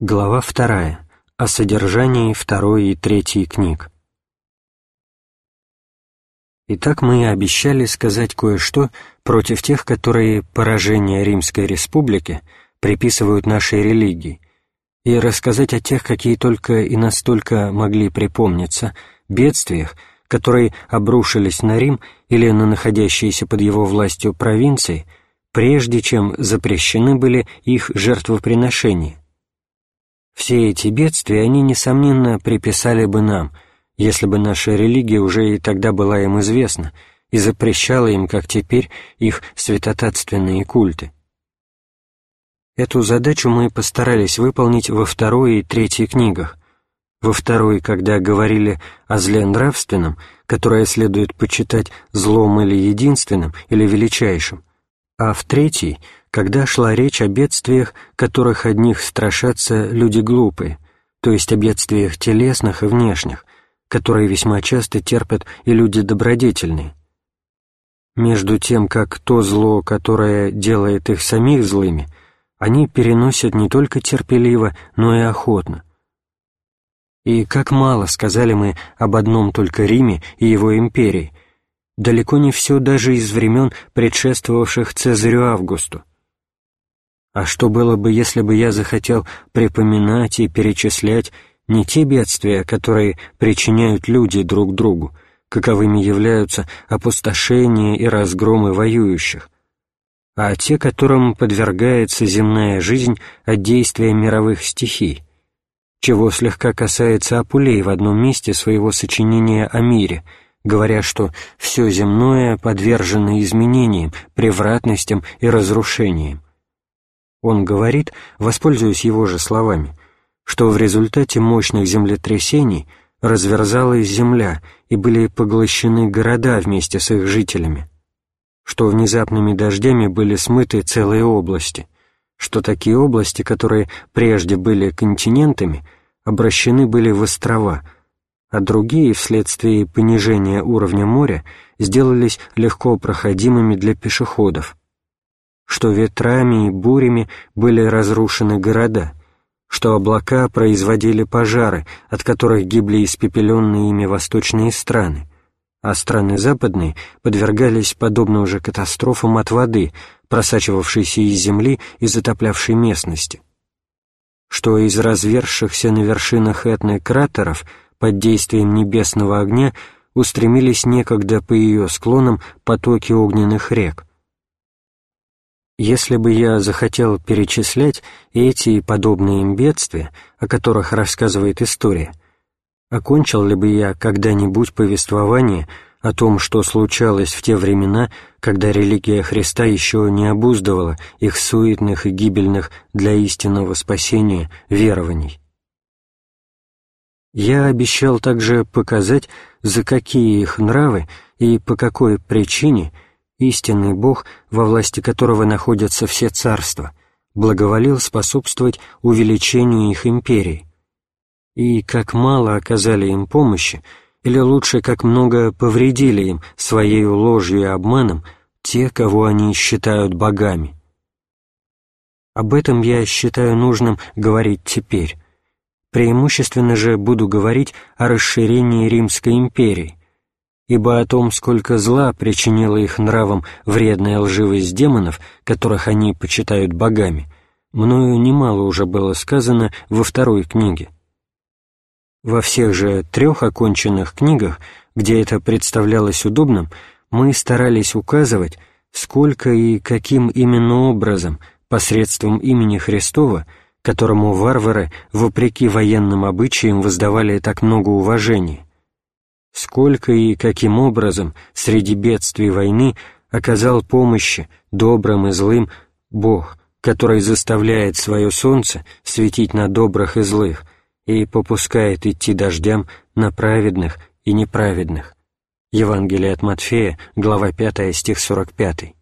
Глава вторая. О содержании второй и третьей книг. Итак, мы обещали сказать кое-что против тех, которые поражение Римской Республики приписывают нашей религии, и рассказать о тех, какие только и настолько могли припомниться, бедствиях, которые обрушились на Рим или на находящиеся под его властью провинции, прежде чем запрещены были их жертвоприношения все эти бедствия они, несомненно, приписали бы нам, если бы наша религия уже и тогда была им известна и запрещала им, как теперь, их святотатственные культы. Эту задачу мы постарались выполнить во второй и третьей книгах. Во второй, когда говорили о зле нравственном, которое следует почитать злом или единственным, или величайшим, а в третьей — когда шла речь о бедствиях, которых одних страшатся люди глупые, то есть о бедствиях телесных и внешних, которые весьма часто терпят и люди добродетельные. Между тем, как то зло, которое делает их самих злыми, они переносят не только терпеливо, но и охотно. И как мало сказали мы об одном только Риме и его империи, далеко не все даже из времен, предшествовавших Цезарю Августу. А что было бы, если бы я захотел припоминать и перечислять не те бедствия, которые причиняют люди друг другу, каковыми являются опустошение и разгромы воюющих, а те, которым подвергается земная жизнь от действия мировых стихий, чего слегка касается Апулей в одном месте своего сочинения о мире, говоря, что все земное подвержено изменениям, превратностям и разрушениям. Он говорит, воспользуясь его же словами, что в результате мощных землетрясений разверзалась земля и были поглощены города вместе с их жителями, что внезапными дождями были смыты целые области, что такие области, которые прежде были континентами, обращены были в острова, а другие, вследствие понижения уровня моря, сделались легко проходимыми для пешеходов что ветрами и бурями были разрушены города, что облака производили пожары, от которых гибли испепеленные ими восточные страны, а страны западные подвергались подобным же катастрофам от воды, просачивавшейся из земли и затоплявшей местности, что из развершихся на вершинах этны кратеров под действием небесного огня устремились некогда по ее склонам потоки огненных рек, если бы я захотел перечислять эти и подобные им бедствия, о которых рассказывает история, окончил ли бы я когда-нибудь повествование о том, что случалось в те времена, когда религия Христа еще не обуздывала их суетных и гибельных для истинного спасения верований? Я обещал также показать, за какие их нравы и по какой причине – истинный Бог, во власти которого находятся все царства, благоволил способствовать увеличению их империи. И как мало оказали им помощи, или лучше, как много повредили им своей ложью и обманом те, кого они считают богами. Об этом я считаю нужным говорить теперь. Преимущественно же буду говорить о расширении Римской империи, ибо о том, сколько зла причинила их нравам вредная лживость демонов, которых они почитают богами, мною немало уже было сказано во второй книге. Во всех же трех оконченных книгах, где это представлялось удобным, мы старались указывать, сколько и каким именно образом, посредством имени Христова, которому варвары, вопреки военным обычаям, воздавали так много уважения, сколько и каким образом среди бедствий войны оказал помощи добрым и злым Бог, который заставляет свое солнце светить на добрых и злых и попускает идти дождям на праведных и неправедных. Евангелие от Матфея, глава 5, стих 45.